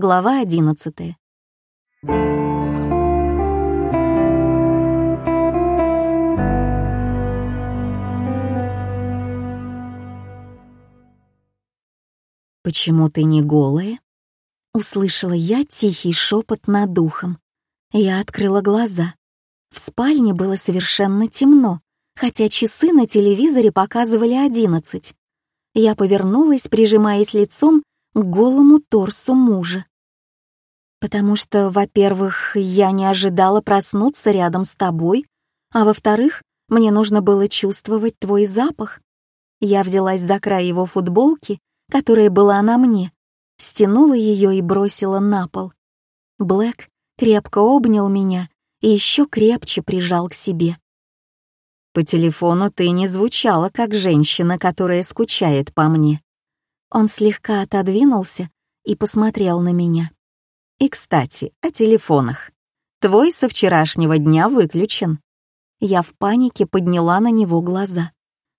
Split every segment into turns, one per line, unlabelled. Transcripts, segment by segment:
Глава одиннадцатая. «Почему ты не голая?» Услышала я тихий шепот над духом. Я открыла глаза. В спальне было совершенно темно, хотя часы на телевизоре показывали одиннадцать. Я повернулась, прижимаясь лицом к голому торсу мужа. Потому что, во-первых, я не ожидала проснуться рядом с тобой, а во-вторых, мне нужно было чувствовать твой запах. Я взялась за край его футболки, которая была на мне, стянула ее и бросила на пол. Блэк крепко обнял меня и еще крепче прижал к себе. «По телефону ты не звучала, как женщина, которая скучает по мне». Он слегка отодвинулся и посмотрел на меня. «И, кстати, о телефонах. Твой со вчерашнего дня выключен». Я в панике подняла на него глаза.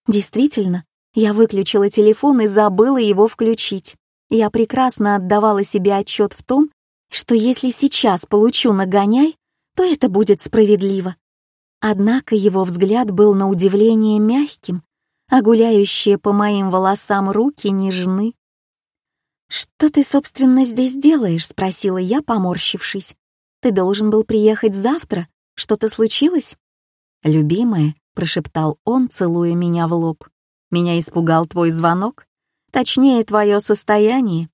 Действительно, я выключила телефон и забыла его включить. Я прекрасно отдавала себе отчет в том, что если сейчас получу нагоняй, то это будет справедливо. Однако его взгляд был на удивление мягким, а гуляющие по моим волосам руки нежны. «Что ты, собственно, здесь делаешь?» — спросила я, поморщившись. «Ты должен был приехать завтра. Что-то случилось?» «Любимая», — прошептал он, целуя меня в лоб. «Меня испугал твой звонок? Точнее, твое состояние».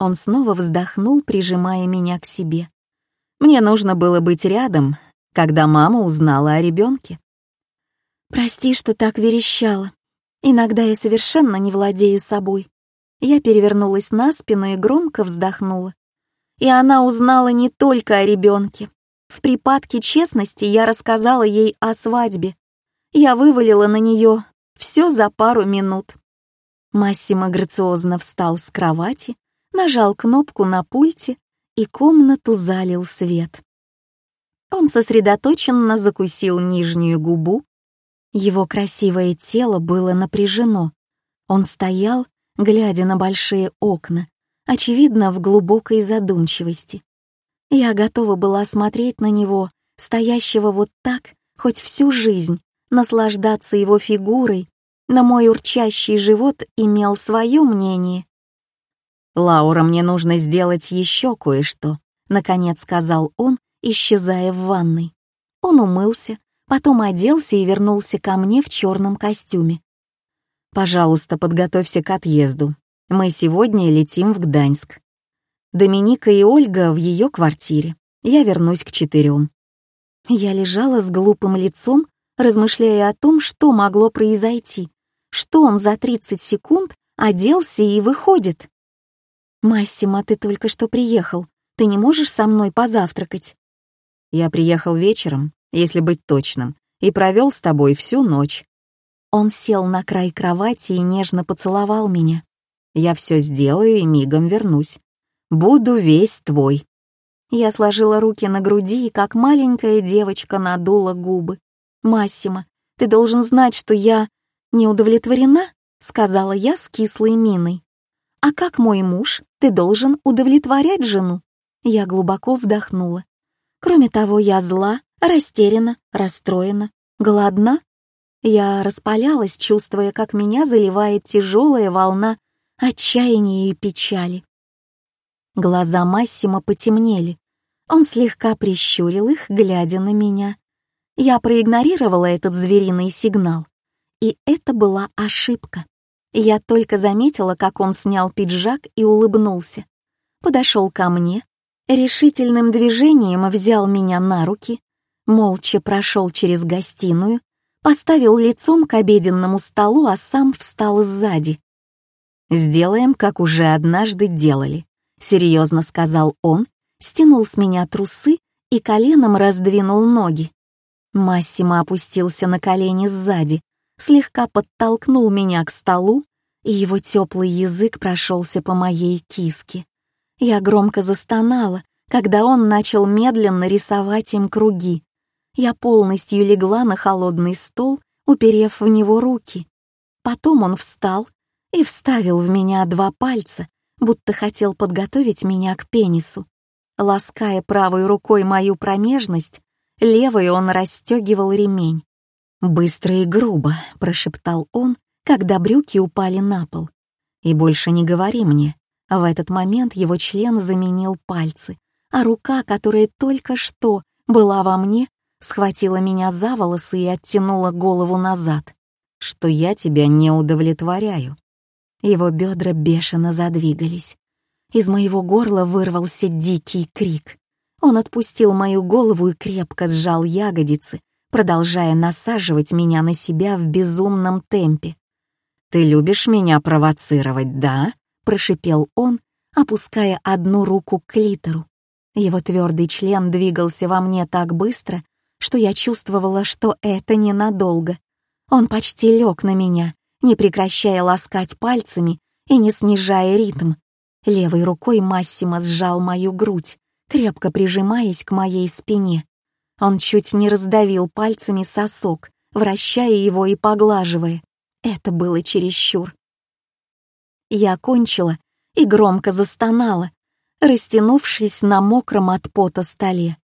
Он снова вздохнул, прижимая меня к себе. «Мне нужно было быть рядом, когда мама узнала о ребенке. «Прости, что так верещала. Иногда я совершенно не владею собой». Я перевернулась на спину и громко вздохнула. И она узнала не только о ребенке. В припадке честности я рассказала ей о свадьбе. Я вывалила на нее все за пару минут. Массимо грациозно встал с кровати, нажал кнопку на пульте, и комнату залил свет. Он сосредоточенно закусил нижнюю губу. Его красивое тело было напряжено. Он стоял, глядя на большие окна, очевидно, в глубокой задумчивости. Я готова была смотреть на него, стоящего вот так, хоть всю жизнь, наслаждаться его фигурой, но мой урчащий живот имел свое мнение. «Лаура, мне нужно сделать еще кое-что», — наконец сказал он, исчезая в ванной. Он умылся, потом оделся и вернулся ко мне в черном костюме. «Пожалуйста, подготовься к отъезду. Мы сегодня летим в Гданьск. Доминика и Ольга в ее квартире. Я вернусь к четырем». Я лежала с глупым лицом, размышляя о том, что могло произойти, что он за 30 секунд оделся и выходит. «Массимо, ты только что приехал. Ты не можешь со мной позавтракать?» Я приехал вечером, если быть точным, и провел с тобой всю ночь. Он сел на край кровати и нежно поцеловал меня. Я все сделаю и мигом вернусь. Буду весь твой. Я сложила руки на груди и, как маленькая девочка, надула губы. «Массимо, ты должен знать, что я не удовлетворена», — сказала я с кислой миной. «А как мой муж, ты должен удовлетворять жену». Я глубоко вдохнула. Кроме того, я зла, растеряна, расстроена, голодна. Я распалялась, чувствуя, как меня заливает тяжелая волна отчаяния и печали. Глаза Массима потемнели. Он слегка прищурил их, глядя на меня. Я проигнорировала этот звериный сигнал. И это была ошибка. Я только заметила, как он снял пиджак и улыбнулся. Подошел ко мне, решительным движением взял меня на руки, молча прошел через гостиную, поставил лицом к обеденному столу, а сам встал сзади. «Сделаем, как уже однажды делали», — серьезно сказал он, стянул с меня трусы и коленом раздвинул ноги. Массимо опустился на колени сзади, слегка подтолкнул меня к столу, и его теплый язык прошелся по моей киске. Я громко застонала, когда он начал медленно рисовать им круги. Я полностью легла на холодный стол, уперев в него руки. Потом он встал и вставил в меня два пальца, будто хотел подготовить меня к пенису. Лаская правой рукой мою промежность, левой он расстегивал ремень. «Быстро и грубо», — прошептал он, когда брюки упали на пол. «И больше не говори мне». В этот момент его член заменил пальцы, а рука, которая только что была во мне, схватила меня за волосы и оттянула голову назад, что я тебя не удовлетворяю. Его бедра бешено задвигались. Из моего горла вырвался дикий крик. Он отпустил мою голову и крепко сжал ягодицы, продолжая насаживать меня на себя в безумном темпе. «Ты любишь меня провоцировать, да?» — прошипел он, опуская одну руку к клитору. Его твердый член двигался во мне так быстро, что я чувствовала, что это ненадолго. Он почти лег на меня, не прекращая ласкать пальцами и не снижая ритм. Левой рукой Массимо сжал мою грудь, крепко прижимаясь к моей спине. Он чуть не раздавил пальцами сосок, вращая его и поглаживая. Это было чересчур. Я кончила и громко застонала, растянувшись на мокром от пота столе.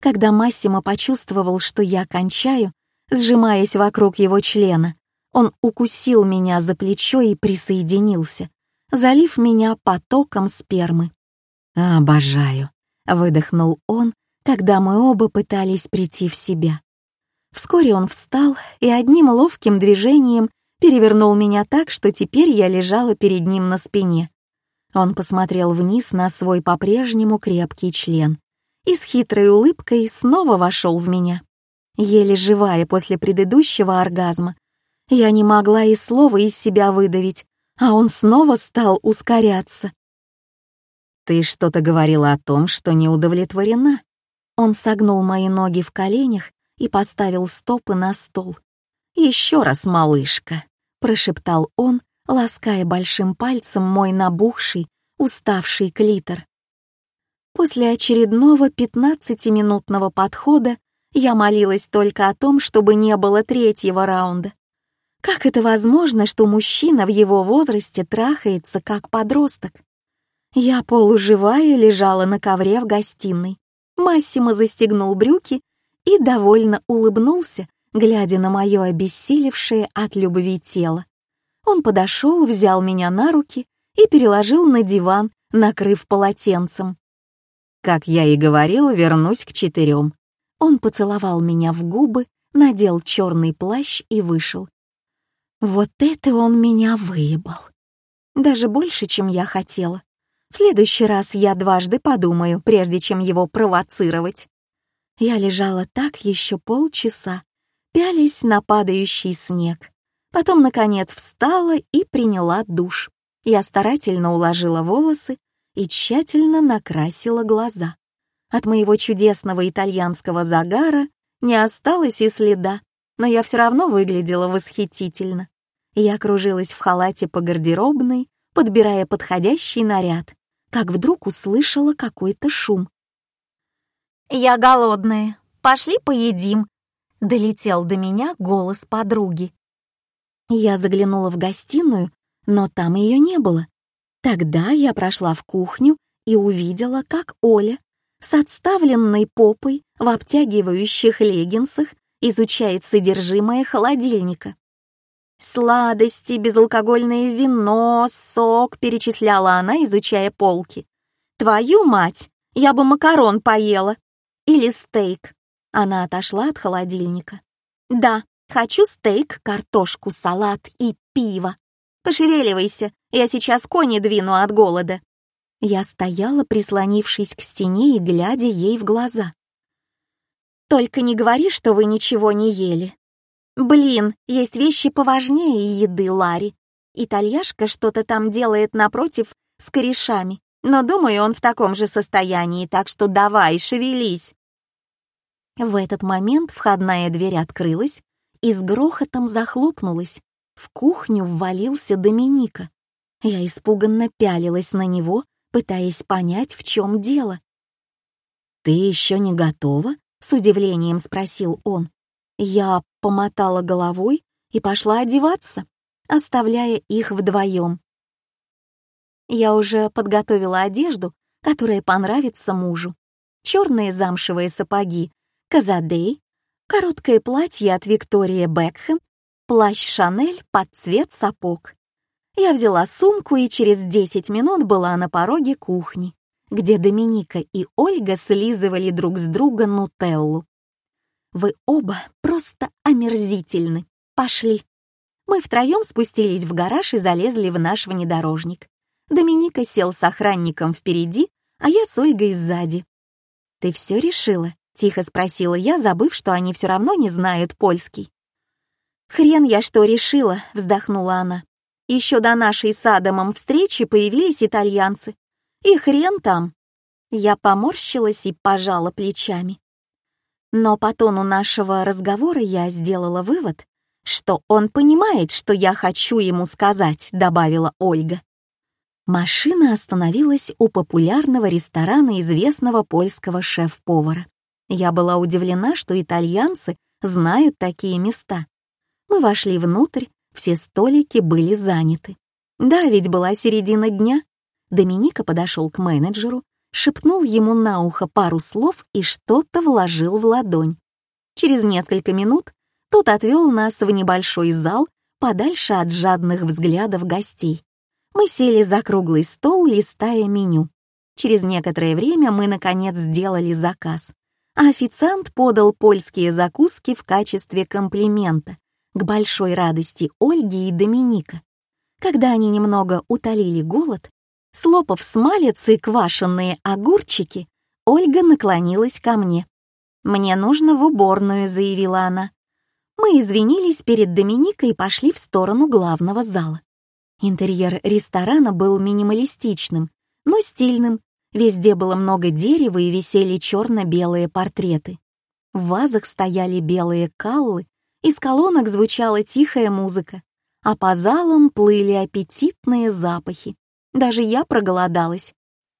Когда Массимо почувствовал, что я кончаю, сжимаясь вокруг его члена, он укусил меня за плечо и присоединился, залив меня потоком спермы. «Обожаю», — выдохнул он, когда мы оба пытались прийти в себя. Вскоре он встал и одним ловким движением перевернул меня так, что теперь я лежала перед ним на спине. Он посмотрел вниз на свой по-прежнему крепкий член и с хитрой улыбкой снова вошел в меня. Еле живая после предыдущего оргазма, я не могла и слова из себя выдавить, а он снова стал ускоряться. «Ты что-то говорила о том, что не удовлетворена?» Он согнул мои ноги в коленях и поставил стопы на стол. «Еще раз, малышка», — прошептал он, лаская большим пальцем мой набухший, уставший клитор. После очередного пятнадцатиминутного подхода я молилась только о том, чтобы не было третьего раунда. Как это возможно, что мужчина в его возрасте трахается как подросток? Я полуживая лежала на ковре в гостиной. Массимо застегнул брюки и довольно улыбнулся, глядя на мое обессилевшее от любви тело. Он подошел, взял меня на руки и переложил на диван, накрыв полотенцем. Как я и говорил, вернусь к четырем. Он поцеловал меня в губы, надел черный плащ и вышел. Вот это он меня выебал. Даже больше, чем я хотела. В следующий раз я дважды подумаю, прежде чем его провоцировать. Я лежала так еще полчаса, пялись на падающий снег. Потом, наконец, встала и приняла душ. Я старательно уложила волосы, и тщательно накрасила глаза. От моего чудесного итальянского загара не осталось и следа, но я все равно выглядела восхитительно. Я кружилась в халате по гардеробной, подбирая подходящий наряд, как вдруг услышала какой-то шум. «Я голодная. Пошли поедим», — долетел до меня голос подруги. Я заглянула в гостиную, но там ее не было. Тогда я прошла в кухню и увидела, как Оля с отставленной попой в обтягивающих леггинсах изучает содержимое холодильника. «Сладости, безалкогольное вино, сок», — перечисляла она, изучая полки. «Твою мать, я бы макарон поела. Или стейк». Она отошла от холодильника. «Да, хочу стейк, картошку, салат и пиво. Пошевеливайся, я сейчас кони двину от голода». Я стояла, прислонившись к стене и глядя ей в глаза. «Только не говори, что вы ничего не ели. Блин, есть вещи поважнее еды, Ларри. Итальяшка что-то там делает напротив с корешами, но думаю, он в таком же состоянии, так что давай, шевелись». В этот момент входная дверь открылась и с грохотом захлопнулась. В кухню ввалился Доминика. Я испуганно пялилась на него, пытаясь понять, в чем дело. «Ты еще не готова?» — с удивлением спросил он. Я помотала головой и пошла одеваться, оставляя их вдвоем. Я уже подготовила одежду, которая понравится мужу. Черные замшевые сапоги Казадей, короткое платье от Виктории Бекхэм, плащ Шанель под цвет сапог. Я взяла сумку и через 10 минут была на пороге кухни, где Доминика и Ольга слизывали друг с друга нутеллу. «Вы оба просто омерзительны. Пошли». Мы втроем спустились в гараж и залезли в наш внедорожник. Доминика сел с охранником впереди, а я с Ольгой сзади. «Ты все решила?» — тихо спросила я, забыв, что они все равно не знают польский. «Хрен я что решила», — вздохнула она. «Еще до нашей с Адамом встречи появились итальянцы. И хрен там». Я поморщилась и пожала плечами. Но по тону нашего разговора я сделала вывод, что он понимает, что я хочу ему сказать, добавила Ольга. Машина остановилась у популярного ресторана известного польского шеф-повара. Я была удивлена, что итальянцы знают такие места. Мы вошли внутрь, все столики были заняты. Да, ведь была середина дня. Доминика подошел к менеджеру, шепнул ему на ухо пару слов и что-то вложил в ладонь. Через несколько минут тот отвел нас в небольшой зал подальше от жадных взглядов гостей. Мы сели за круглый стол, листая меню. Через некоторое время мы, наконец, сделали заказ, а официант подал польские закуски в качестве комплимента к большой радости Ольги и Доминика. Когда они немного утолили голод, слопав смалец и квашенные огурчики, Ольга наклонилась ко мне. «Мне нужно в уборную», — заявила она. Мы извинились перед Доминикой и пошли в сторону главного зала. Интерьер ресторана был минималистичным, но стильным. Везде было много дерева и висели черно-белые портреты. В вазах стояли белые каллы, из колонок звучала тихая музыка, а по залам плыли аппетитные запахи. Даже я проголодалась.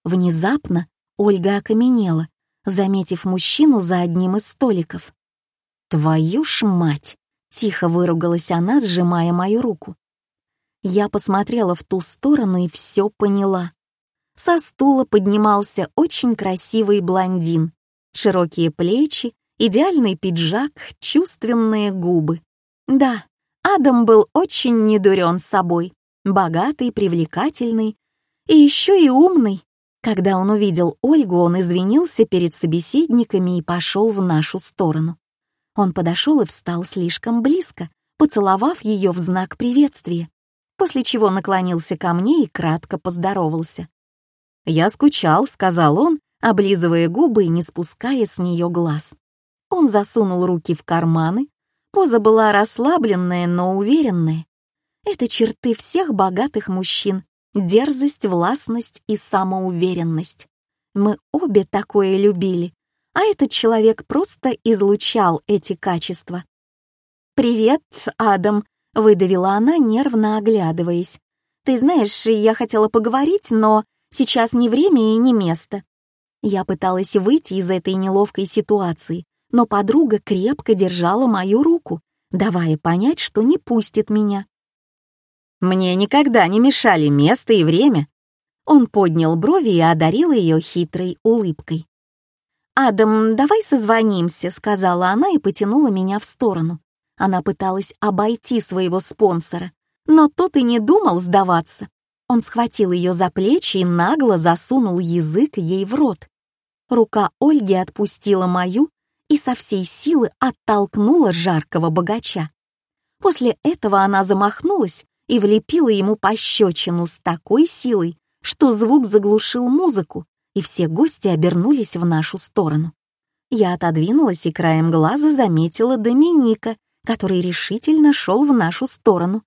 Внезапно Ольга окаменела, заметив мужчину за одним из столиков. «Твою ж мать!» — тихо выругалась она, сжимая мою руку. Я посмотрела в ту сторону и все поняла. Со стула поднимался очень красивый блондин. Широкие плечи, идеальный пиджак, чувственные губы. Да, Адам был очень недурен собой, богатый, привлекательный и еще и умный. Когда он увидел Ольгу, он извинился перед собеседниками и пошел в нашу сторону. Он подошел и встал слишком близко, поцеловав ее в знак приветствия после чего наклонился ко мне и кратко поздоровался. «Я скучал», — сказал он, облизывая губы и не спуская с нее глаз. Он засунул руки в карманы, поза была расслабленная, но уверенная. Это черты всех богатых мужчин — дерзость, властность и самоуверенность. Мы обе такое любили, а этот человек просто излучал эти качества. «Привет, Адам», — выдавила она, нервно оглядываясь. «Ты знаешь, я хотела поговорить, но сейчас не время и не место». Я пыталась выйти из этой неловкой ситуации, но подруга крепко держала мою руку, давая понять, что не пустит меня. «Мне никогда не мешали место и время». Он поднял брови и одарил ее хитрой улыбкой. «Адам, давай созвонимся», — сказала она и потянула меня в сторону. Она пыталась обойти своего спонсора, но тот и не думал сдаваться. Он схватил ее за плечи и нагло засунул язык ей в рот. Рука Ольги отпустила мою и со всей силы оттолкнула жаркого богача. После этого она замахнулась и влепила ему пощечину с такой силой, что звук заглушил музыку, и все гости обернулись в нашу сторону. Я отодвинулась и краем глаза заметила Доминика, который решительно шел в нашу сторону.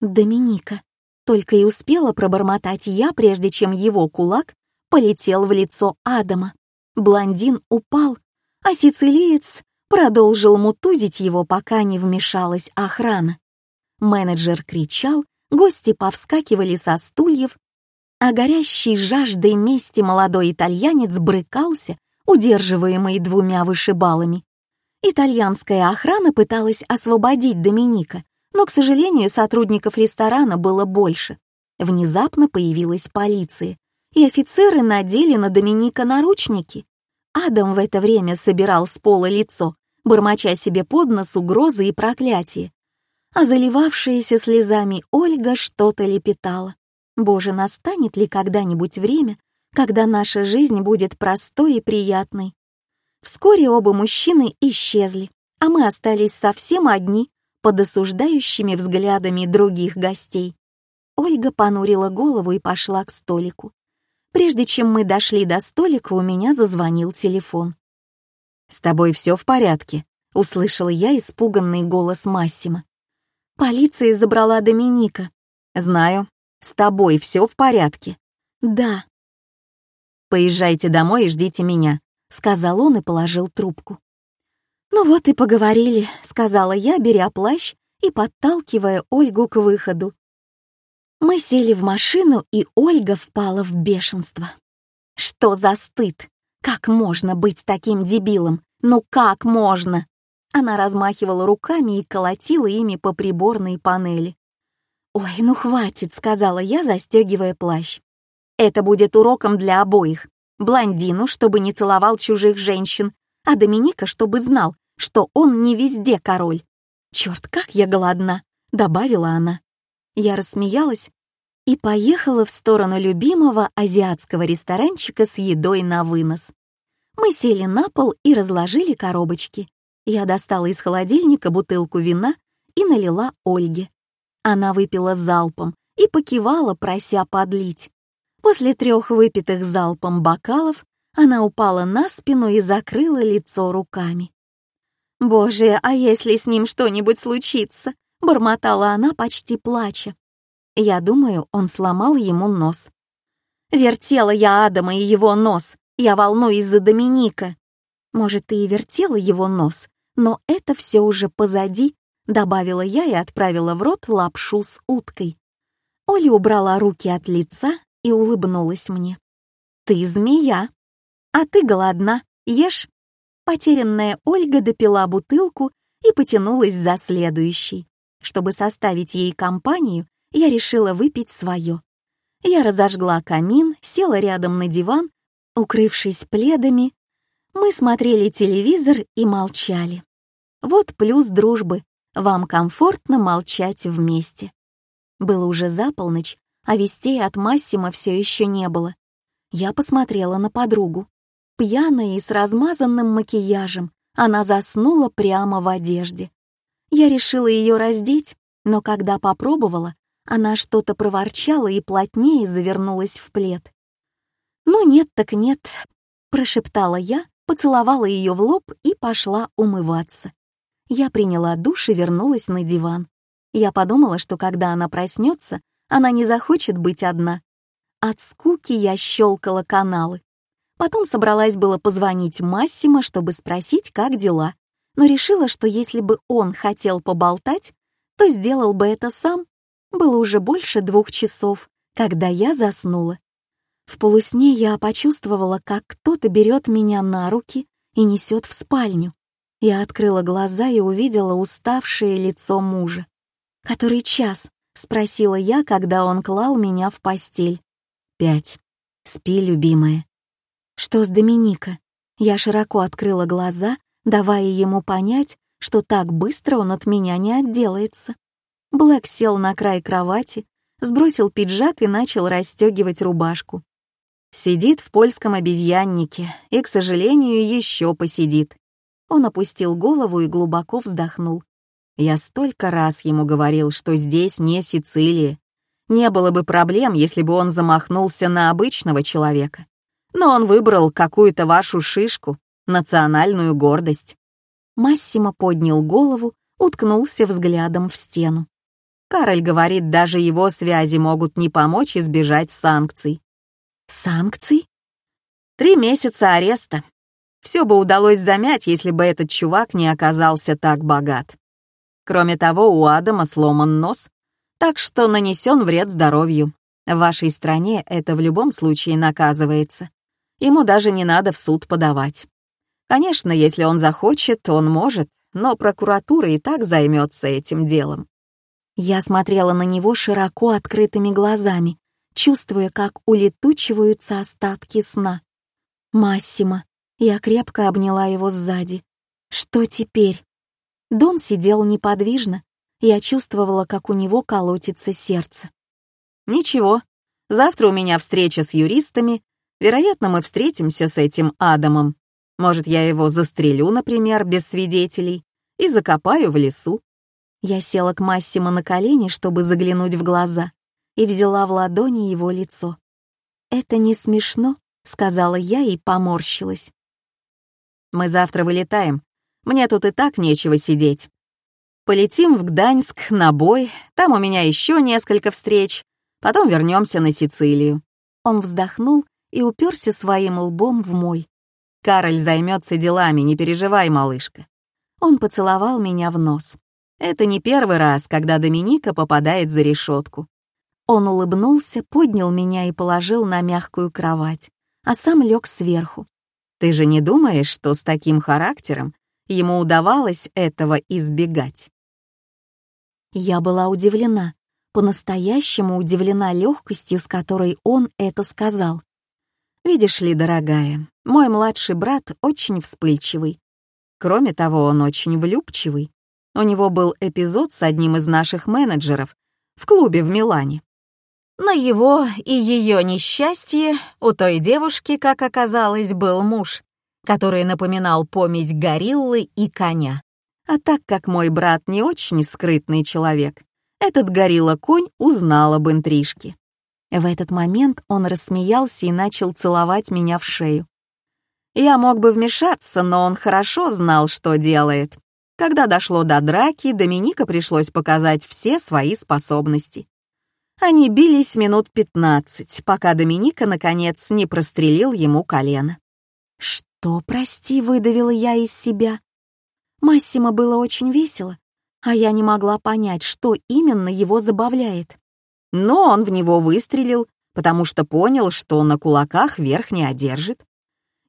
Доминика. Только и успела пробормотать я, прежде чем его кулак полетел в лицо Адама. Блондин упал, а сицилиец продолжил мутузить его, пока не вмешалась охрана. Менеджер кричал, гости повскакивали со стульев, а горящий жаждой мести молодой итальянец брыкался, удерживаемый двумя вышибалами. Итальянская охрана пыталась освободить Доминика, но, к сожалению, сотрудников ресторана было больше. Внезапно появилась полиция, и офицеры надели на Доминика наручники. Адам в это время собирал с пола лицо, бормоча себе под нос угрозы и проклятия. А заливавшаяся слезами Ольга что-то лепетала. Боже, настанет ли когда-нибудь время, когда наша жизнь будет простой и приятной? Вскоре оба мужчины исчезли, а мы остались совсем одни под осуждающими взглядами других гостей. Ольга понурила голову и пошла к столику. Прежде чем мы дошли до столика, у меня зазвонил телефон.
«С тобой все в порядке?» — услышала я испуганный голос Массима.
«Полиция забрала Доминика».
«Знаю. С тобой все в порядке?»
«Да».
«Поезжайте домой и ждите меня», — сказал он и положил трубку.
«Ну вот и поговорили», — сказала я, беря плащ и подталкивая Ольгу к выходу. Мы сели в машину, и Ольга впала в бешенство. Что за стыд? Как можно быть таким дебилом? Ну как можно? Она размахивала руками и колотила ими по приборной панели. «Ой, ну хватит», — сказала я, застегивая плащ. «Это будет уроком для обоих. Блондину, чтобы не целовал чужих женщин, а Доминика, чтобы знал, что он не везде король. Черт, как я голодна», — добавила она. Я рассмеялась и поехала в сторону любимого азиатского ресторанчика с едой на вынос. Мы сели на пол и разложили коробочки. Я достала из холодильника бутылку вина и налила Ольге. Она выпила залпом и покивала, прося подлить. После трех выпитых залпом бокалов она упала на спину и закрыла лицо руками. «Боже, а если с ним что-нибудь случится?» — бормотала она, почти плача. Я думаю, он сломал ему нос. Вертела я Адама и его нос. Я волнуюсь за Доминика. Может, ты и вертела его нос, но это все уже позади, добавила я и отправила в рот лапшу с уткой. Оля убрала руки от лица и улыбнулась мне. «Ты змея, а ты голодна, ешь». Потерянная Ольга допила бутылку и потянулась за следующей. Чтобы составить ей компанию, я решила выпить свое. Я разожгла камин, села рядом на диван, укрывшись пледами. Мы смотрели телевизор и молчали. Вот плюс дружбы. Вам комфортно молчать вместе. Было уже за полночь, а вестей от Массима все еще не было. Я посмотрела на подругу. Пьяная и с размазанным макияжем, она заснула прямо в одежде. Я решила ее раздеть, но когда попробовала, она что-то проворчала и плотнее завернулась в плед. «Ну нет так нет», — прошептала я, поцеловала ее в лоб и пошла умываться. Я приняла душ и вернулась на диван. Я подумала, что когда она проснется, она не захочет быть одна. От скуки я щелкала каналы. Потом собралась было позвонить Массимо, чтобы спросить, как дела, но решила, что если бы он хотел поболтать, то сделал бы это сам. Было уже больше двух часов, когда я заснула. В полусне я почувствовала, как кто-то берет меня на руки и несет в спальню. Я открыла глаза и увидела уставшее лицо мужа. «Который час?» — спросила я, когда он клал меня в постель.
«Пять. Спи, любимая».
«Что с Доминика?» Я широко открыла глаза давая ему понять, что так быстро он от меня не отделается. Блэк сел на край кровати, сбросил пиджак и начал расстегивать рубашку.
Сидит в польском обезьяннике и, к сожалению, еще посидит. Он опустил голову и глубоко вздохнул. Я столько раз ему говорил, что здесь не Сицилия. Не было бы проблем, если бы он замахнулся на обычного человека. Но он выбрал какую-то вашу шишку, национальную гордость.
Массимо поднял голову, уткнулся взглядом в стену.
Кароль говорит, даже его связи могут не помочь избежать санкций.
Санкций?
Три месяца ареста. Все бы удалось замять, если бы этот чувак не оказался так богат. Кроме того, у Адама сломан нос, так что нанесен вред здоровью. В вашей стране это в любом случае наказывается. Ему даже не надо в суд подавать. Конечно, если он захочет, он может, но прокуратура и так займется этим делом.
Я смотрела на него широко открытыми глазами, чувствуя, как улетучиваются остатки сна. Массимо. Я крепко обняла его сзади. Что теперь? Дон сидел неподвижно. Я чувствовала, как у него колотится сердце.
«Ничего. Завтра у меня встреча с юристами. Вероятно, мы встретимся с этим Адамом. Может, я его застрелю, например, без свидетелей, и закопаю в лесу».
Я села к Массимо на колени, чтобы заглянуть в глаза, и взяла в ладони его лицо. «Это не смешно», — сказала я и поморщилась.
«Мы завтра вылетаем. Мне тут и так нечего сидеть. Полетим в Гданьск на бой, там у меня еще несколько встреч, потом вернемся на Сицилию».
Он вздохнул и уперся своим лбом в мой.
«Кароль займется делами, не переживай, малышка».
Он поцеловал меня в нос.
Это не первый раз, когда Доминика попадает за решетку.
Он улыбнулся, поднял меня и положил на мягкую кровать, а сам лег сверху.
«Ты же не думаешь, что с таким характером ему удавалось этого избегать?»
Я была удивлена, по-настоящему удивлена легкостью, с которой он это сказал.
«Видишь ли, дорогая, мой младший брат очень вспыльчивый. Кроме того, он очень влюбчивый. У него был эпизод с одним из наших менеджеров в клубе в Милане. На его и ее несчастье у той девушки, как оказалось, был муж, который напоминал помесь гориллы и коня. А так как мой брат не очень скрытный человек, этот горилла-конь узнал об интрижке.
В этот момент он рассмеялся и начал целовать меня в шею.
Я мог бы вмешаться, но он хорошо знал, что делает. Когда дошло до драки, Доминика пришлось показать все свои способности. Они бились минут пятнадцать, пока Доминика, наконец, не прострелил ему колено.
«Что, прости, выдавила я из себя?» Массимо было очень весело, а я не могла понять, что именно его забавляет.
Но он в него выстрелил, потому что понял, что на кулаках верх не одержит.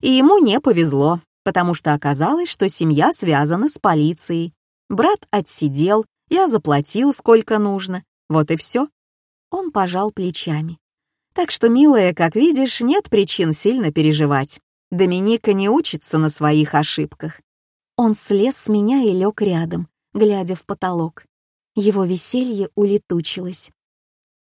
И ему не повезло, потому что оказалось, что семья связана с полицией. Брат отсидел, я заплатил сколько нужно, вот и все.
Он пожал плечами.
Так что, милая, как видишь, нет причин сильно переживать. Доминика не учится на своих ошибках.
Он слез с меня и лег рядом, глядя в потолок. Его веселье улетучилось.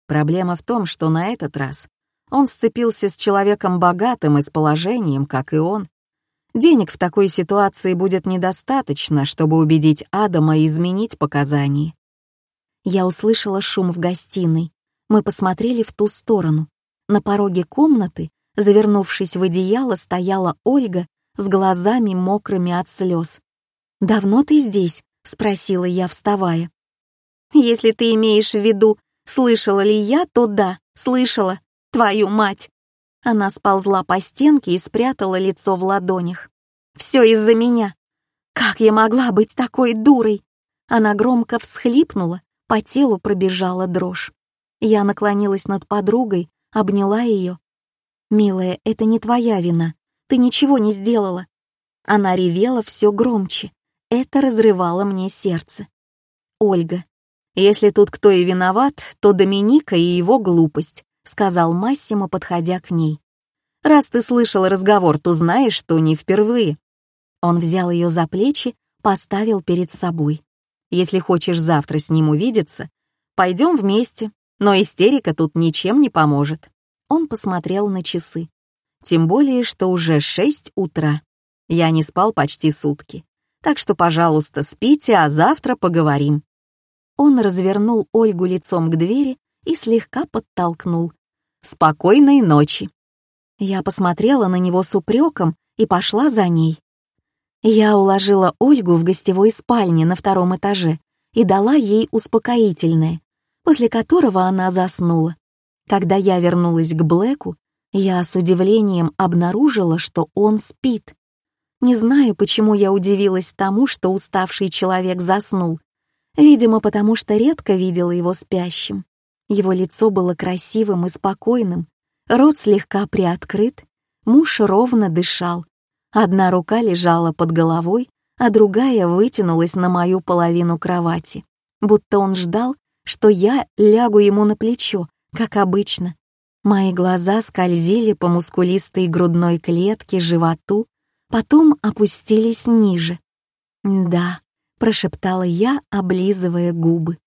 Проблема в том, что на этот раз он сцепился с человеком богатым и с положением, как и он. Денег в такой ситуации будет недостаточно, чтобы убедить Адама изменить показания.
Я услышала шум в гостиной. Мы посмотрели в ту сторону. На пороге комнаты, завернувшись в одеяло, стояла Ольга с глазами мокрыми от слез. «Давно ты здесь?» — спросила я, вставая. «Если ты имеешь в виду, слышала ли я, то да, слышала. Твою мать!» Она сползла по стенке и спрятала лицо в ладонях. «Все из-за меня. Как я могла быть такой дурой?» Она громко всхлипнула, по телу пробежала дрожь. Я наклонилась над подругой, обняла ее. «Милая, это не твоя вина. Ты ничего не сделала». Она ревела все громче. Это разрывало мне сердце. «Ольга, если тут кто и виноват, то Доминика и его глупость», сказал Массимо, подходя к ней. «Раз ты слышал разговор, то знаешь, что не впервые». Он взял ее за плечи, поставил перед собой. «Если хочешь завтра с ним увидеться, пойдем вместе, но истерика тут ничем не поможет». Он посмотрел на часы. Тем более, что уже шесть утра. Я не спал почти сутки. Так что, пожалуйста, спите, а завтра поговорим». Он развернул Ольгу лицом к двери и слегка подтолкнул.
«Спокойной ночи!»
Я посмотрела на него с упреком и пошла за ней. Я уложила Ольгу в гостевой спальне на втором этаже и дала ей успокоительное, после которого она заснула. Когда я вернулась к Блэку, я с удивлением обнаружила, что он спит. Не знаю, почему я удивилась тому, что уставший человек заснул. Видимо, потому что редко видела его спящим. Его лицо было красивым и спокойным, рот слегка приоткрыт, муж ровно дышал. Одна рука лежала под головой, а другая вытянулась на мою половину кровати, будто он ждал,
что я лягу ему на плечо, как обычно. Мои глаза скользили по мускулистой грудной клетке, животу, потом опустились ниже. «Да», — прошептала я, облизывая губы.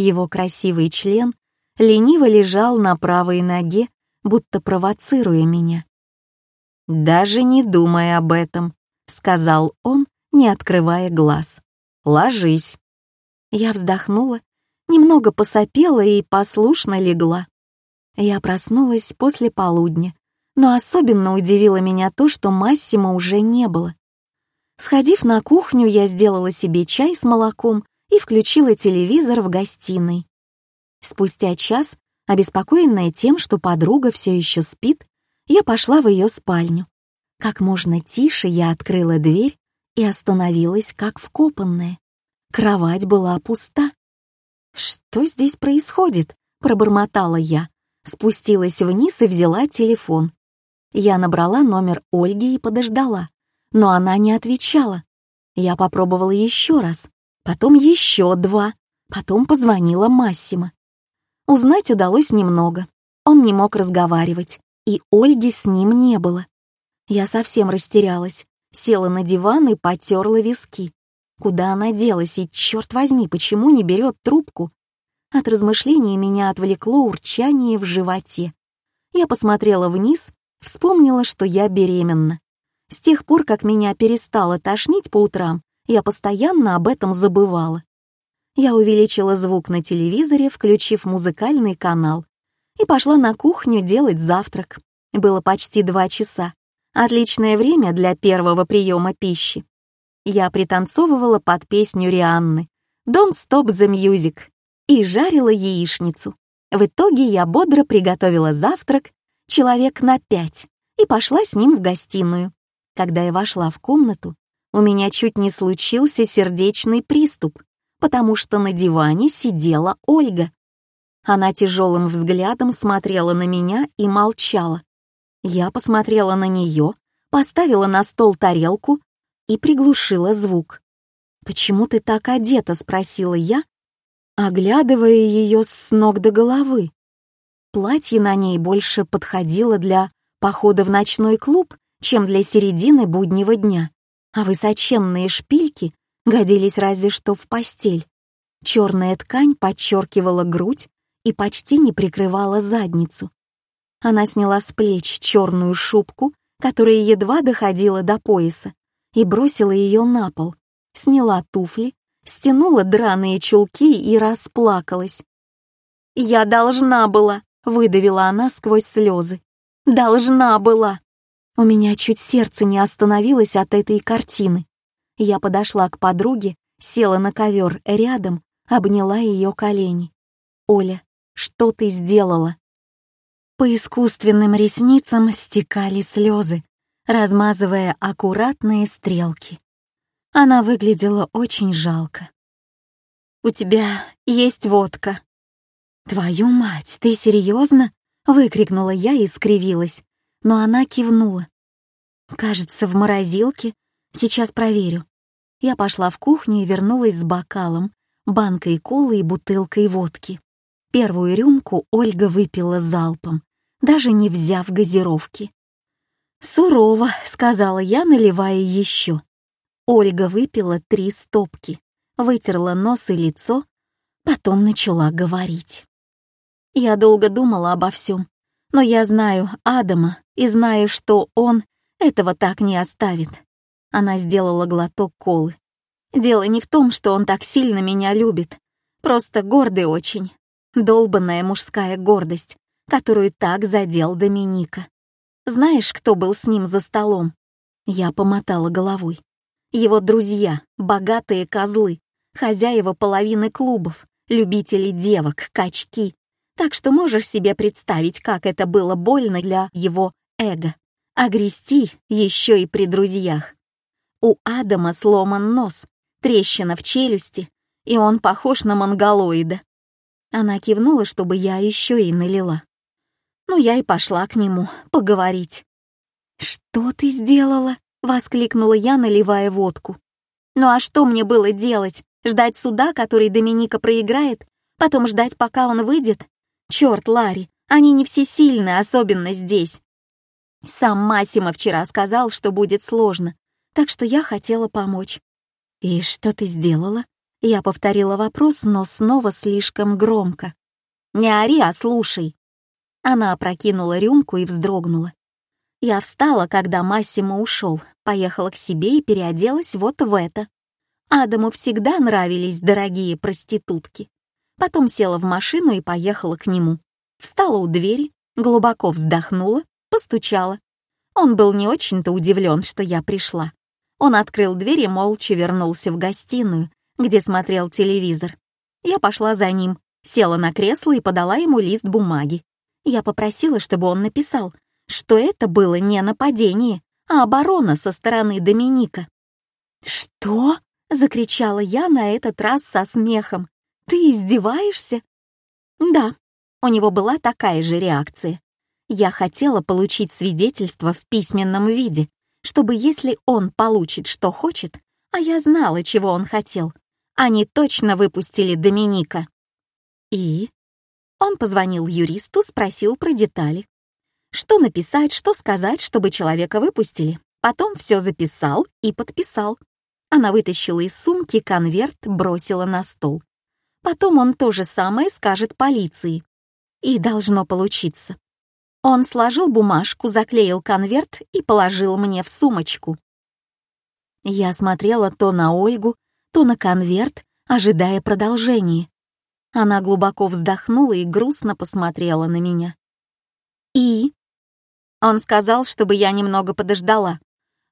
Его красивый член лениво лежал на правой ноге, будто провоцируя меня. «Даже не думай об этом», — сказал он, не открывая глаз. «Ложись». Я вздохнула, немного посопела и послушно легла. Я проснулась после полудня, но особенно удивило меня то, что Массима уже не было. Сходив на кухню, я сделала себе чай с молоком и включила телевизор в гостиной. Спустя час, обеспокоенная тем, что подруга все еще спит, я пошла в ее спальню. Как можно тише я открыла дверь и остановилась как вкопанная. Кровать была пуста. «Что здесь происходит?» — пробормотала я. Спустилась вниз и взяла телефон. Я набрала номер Ольги и подождала, но она не отвечала. Я попробовала еще раз, потом еще два, потом позвонила Массимо. Узнать удалось немного. Он не мог разговаривать, и Ольги с ним не было. Я совсем растерялась, села на диван и потерла виски. Куда она делась, и, черт возьми, почему не берет трубку? От размышлений меня отвлекло урчание в животе. Я посмотрела вниз, вспомнила, что я беременна. С тех пор, как меня перестало тошнить по утрам, я постоянно об этом забывала. Я увеличила звук на телевизоре, включив музыкальный канал, и пошла на кухню делать завтрак. Было почти два часа. Отличное время для первого приема пищи. Я пританцовывала под песню Рианны «Don't Stop the Music» и жарила яичницу. В итоге я бодро приготовила завтрак человек на пять и пошла с ним в гостиную. Когда я вошла в комнату, у меня чуть не случился сердечный приступ, потому что на диване сидела Ольга. Она тяжелым взглядом смотрела на меня и молчала. Я посмотрела на нее, поставила на стол тарелку и приглушила звук. «Почему ты так одета?» — спросила я, оглядывая ее с ног до головы. Платье на ней больше подходило для похода в ночной клуб, чем для середины буднего дня, а высоченные шпильки годились разве что в постель. Черная ткань подчеркивала грудь и почти не прикрывала задницу. Она сняла с плеч черную шубку, которая едва доходила до пояса, и бросила ее на пол, сняла туфли стянула драные чулки и расплакалась. «Я должна была», — выдавила она сквозь слезы. «Должна была». У меня чуть сердце не остановилось от этой картины. Я подошла к подруге, села на ковер рядом, обняла ее колени. «Оля, что ты сделала?» По искусственным ресницам стекали слезы, размазывая аккуратные стрелки. Она выглядела очень жалко. «У тебя есть водка». «Твою мать, ты серьезно?» — выкрикнула я и скривилась, но она кивнула. «Кажется, в морозилке. Сейчас проверю». Я пошла в кухню и вернулась с бокалом, банкой колы и бутылкой водки. Первую рюмку Ольга выпила залпом, даже не взяв газировки. «Сурово», — сказала я, наливая еще. Ольга выпила три стопки, вытерла нос и лицо, потом начала говорить. Я долго думала обо всем, но я знаю Адама и знаю, что он этого так не оставит. Она сделала глоток колы. Дело не в том, что он так сильно меня любит, просто гордый очень. Долбанная мужская гордость, которую так задел Доминика. Знаешь, кто был с ним за столом? Я помотала головой. Его друзья, богатые козлы, хозяева половины клубов, любители девок, качки. Так что можешь себе представить, как это было больно для его эго. А грести еще и при друзьях. У Адама сломан нос, трещина в челюсти, и он похож на монголоида. Она кивнула, чтобы я еще и налила. Ну, я и пошла к нему поговорить. «Что ты сделала?» — воскликнула я, наливая водку. «Ну а что мне было делать?»
Ждать суда, который Доминика проиграет, потом ждать, пока он выйдет? Черт, Ларри, они не всесильны, особенно здесь. Сам Массимо вчера сказал, что будет сложно, так что я хотела помочь. «И что ты сделала?» Я повторила вопрос, но снова слишком громко. «Не ори, а слушай». Она опрокинула рюмку и вздрогнула. Я встала, когда Массимо ушел, поехала к себе и переоделась вот в это. Адаму всегда нравились дорогие проститутки. Потом села в машину и поехала к нему. Встала у двери, глубоко вздохнула, постучала. Он был не очень-то удивлен, что я пришла. Он открыл дверь и молча вернулся в гостиную, где смотрел телевизор. Я пошла за ним, села на кресло и подала ему лист бумаги. Я попросила, чтобы он написал, что это было не нападение, а оборона со стороны Доминика. «Что?» — закричала я на этот раз со смехом. «Ты издеваешься?» «Да», у него была такая же реакция. Я хотела получить свидетельство в письменном виде, чтобы если он получит, что хочет, а я знала, чего он хотел, они точно выпустили Доминика. И? Он позвонил юристу, спросил про детали. Что написать, что сказать, чтобы человека выпустили. Потом все записал и подписал. Она вытащила из сумки конверт, бросила на стол. Потом он то же самое скажет полиции. И должно получиться. Он сложил бумажку, заклеил конверт и положил мне в сумочку. Я смотрела то на Ольгу, то на конверт, ожидая продолжения. Она глубоко вздохнула и грустно посмотрела на меня. «И?» Он сказал, чтобы я немного подождала.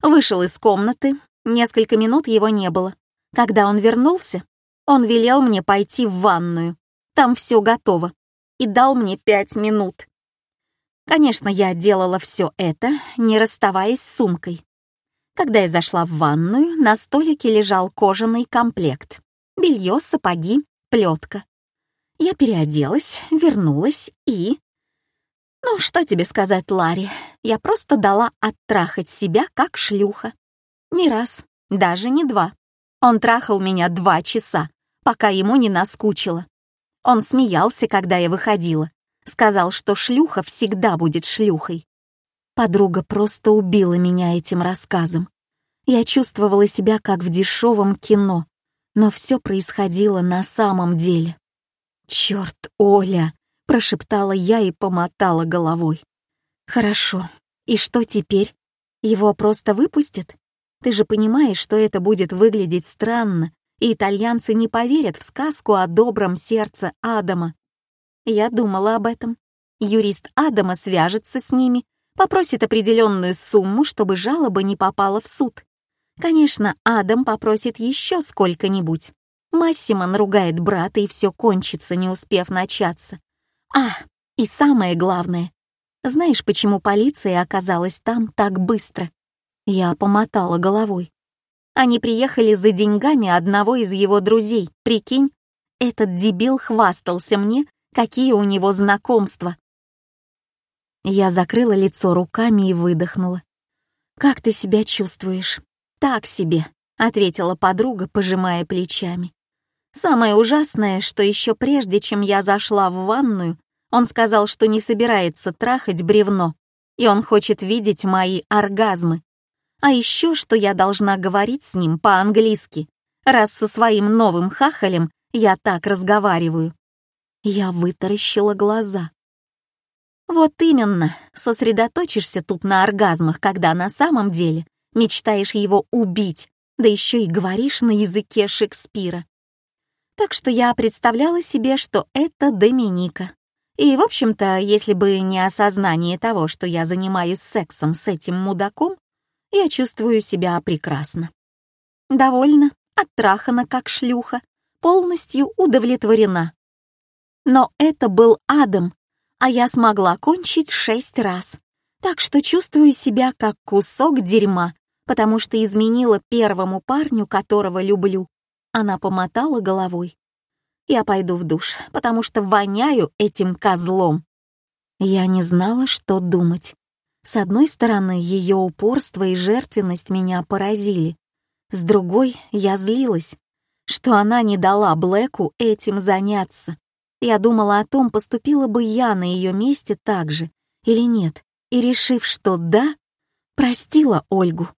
Вышел из комнаты, несколько минут его не было. Когда он вернулся, он велел мне пойти в ванную. Там все готово. И дал мне пять минут. Конечно, я делала все это, не расставаясь с сумкой. Когда я зашла в ванную, на столике лежал кожаный комплект. Белье, сапоги, плетка. Я переоделась, вернулась и... Ну, что тебе сказать, Ларри, я просто дала оттрахать себя как шлюха. Не раз, даже не два. Он трахал меня два часа, пока ему не наскучило. Он смеялся, когда я выходила, Сказал, что шлюха всегда будет шлюхой. Подруга просто убила меня этим рассказом. Я чувствовала себя как в дешевом кино, но все происходило на самом деле. «Черт, Оля!» — прошептала я и помотала головой. «Хорошо. И что теперь? Его просто выпустят? Ты же понимаешь, что это будет выглядеть странно, и итальянцы не поверят в сказку о добром сердце Адама. Я думала об этом. Юрист Адама свяжется с ними, попросит определенную сумму, чтобы жалоба не попала в суд. Конечно, Адам попросит еще сколько-нибудь. Массиман ругает брата, и все кончится, не успев начаться. А, и самое главное. Знаешь, почему полиция оказалась там так быстро? Я помотала головой. Они приехали за деньгами одного из его друзей, прикинь? Этот дебил хвастался мне, какие у него знакомства. Я закрыла лицо руками и выдохнула. «Как ты себя чувствуешь?» «Так себе», — ответила подруга, пожимая плечами. «Самое ужасное, что еще прежде, чем я зашла в ванную, он сказал, что не собирается трахать бревно, и он хочет видеть мои оргазмы. А еще, что я должна говорить с ним по-английски, раз со своим новым хахалем я так разговариваю. Я вытаращила глаза. Вот именно, сосредоточишься тут на оргазмах, когда на самом деле мечтаешь его убить, да еще и говоришь на языке Шекспира. Так что я представляла себе, что это Доминика. И, в общем-то, если бы не осознание того, что я занимаюсь сексом с этим мудаком, я чувствую себя прекрасно. Довольно, оттрахана как шлюха, полностью удовлетворена. Но это был Адам, а я смогла кончить шесть раз. Так что чувствую себя как кусок дерьма, потому что изменила первому парню, которого люблю. Она помотала головой. Я пойду в душ, потому что воняю этим козлом. Я не знала, что думать. С одной стороны, ее упорство и жертвенность меня поразили. С другой, я злилась. что она не дала Блэку этим заняться. Я думала о том, поступила бы я на ее месте так же или нет, и, решив, что да, простила Ольгу.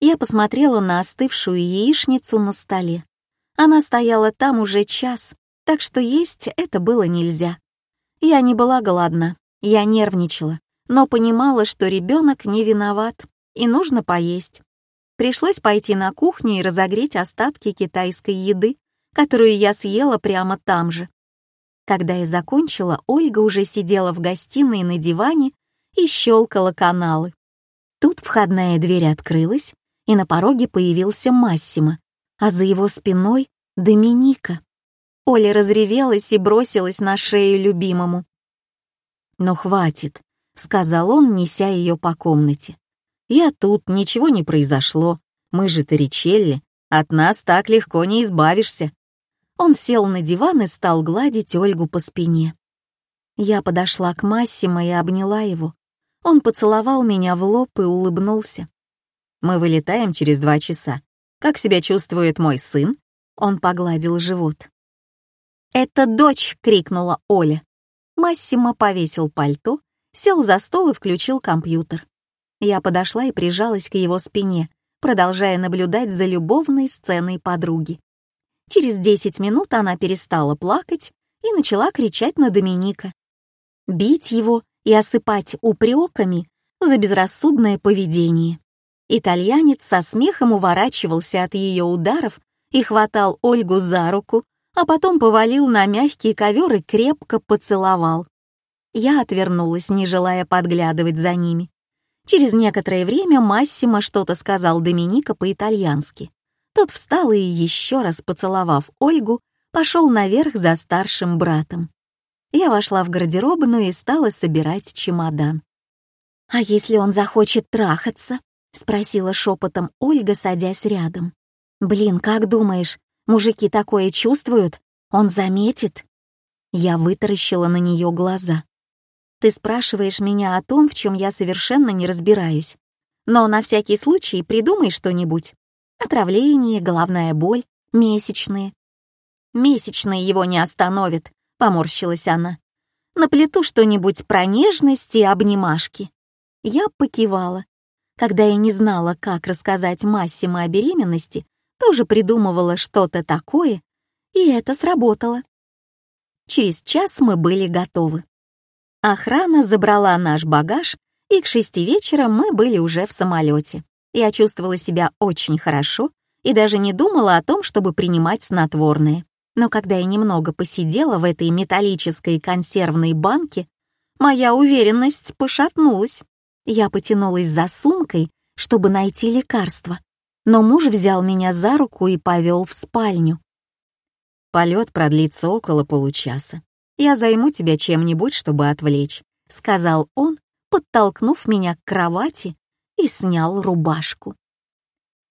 Я посмотрела на остывшую яичницу на столе. Она стояла там уже час, так что есть это было нельзя. Я не была голодна, я нервничала, но понимала, что ребенок не виноват и нужно поесть. Пришлось пойти на кухню и разогреть остатки китайской еды, которую я съела прямо там же. Когда я закончила, Ольга уже сидела в гостиной на диване и щелкала каналы. Тут входная дверь открылась, и на пороге появился Массимо, а за его спиной — Доминика. Оля разревелась и бросилась на шею любимому. «Ну хватит», — сказал он, неся ее по комнате. «Я тут, ничего не произошло. Мы же Торричелли, от нас так легко не избавишься». Он сел на диван и стал гладить Ольгу по спине. Я подошла к Массимо и обняла его. Он поцеловал меня в лоб и улыбнулся. «Мы вылетаем через два часа. Как себя чувствует мой сын?» Он погладил живот. «Это дочь!» — крикнула Оля. Массимо повесил пальто, сел за стол и включил компьютер. Я подошла и прижалась к его спине, продолжая наблюдать за любовной сценой подруги. Через 10 минут она перестала плакать и начала кричать на Доминика. Бить его и осыпать упреками за безрассудное поведение. Итальянец со смехом уворачивался от ее ударов и хватал Ольгу за руку, а потом повалил на мягкий ковер и крепко поцеловал. Я отвернулась, не желая подглядывать за ними. Через некоторое время Массимо что-то сказал Доминика по-итальянски. Тот встал и, еще раз поцеловав Ольгу, пошел наверх за старшим братом. Я вошла в гардеробную и стала собирать чемодан. «А если он захочет трахаться?» — спросила шепотом Ольга, садясь рядом. «Блин, как думаешь, мужики такое чувствуют? Он заметит?» Я вытаращила на нее глаза. «Ты спрашиваешь меня о том, в чем я совершенно не разбираюсь. Но на всякий случай придумай что-нибудь. Отравление, головная боль, месячные». «Месячные его не остановят», — поморщилась она. «Наплету что-нибудь про нежность и обнимашки». Я покивала. Когда я не знала, как рассказать Массимо о беременности, тоже придумывала что-то такое, и это сработало. Через час мы были готовы. Охрана забрала наш багаж, и к шести вечера мы были уже в самолете. Я чувствовала себя очень хорошо и даже не думала о том, чтобы принимать снотворные. Но когда я немного посидела в этой металлической консервной банке, моя уверенность пошатнулась. Я потянулась за сумкой, чтобы найти лекарство, но муж взял меня за руку и повел в спальню. Полет продлится около получаса. Я займу тебя чем-нибудь, чтобы отвлечь, сказал он, подтолкнув меня к кровати и снял рубашку.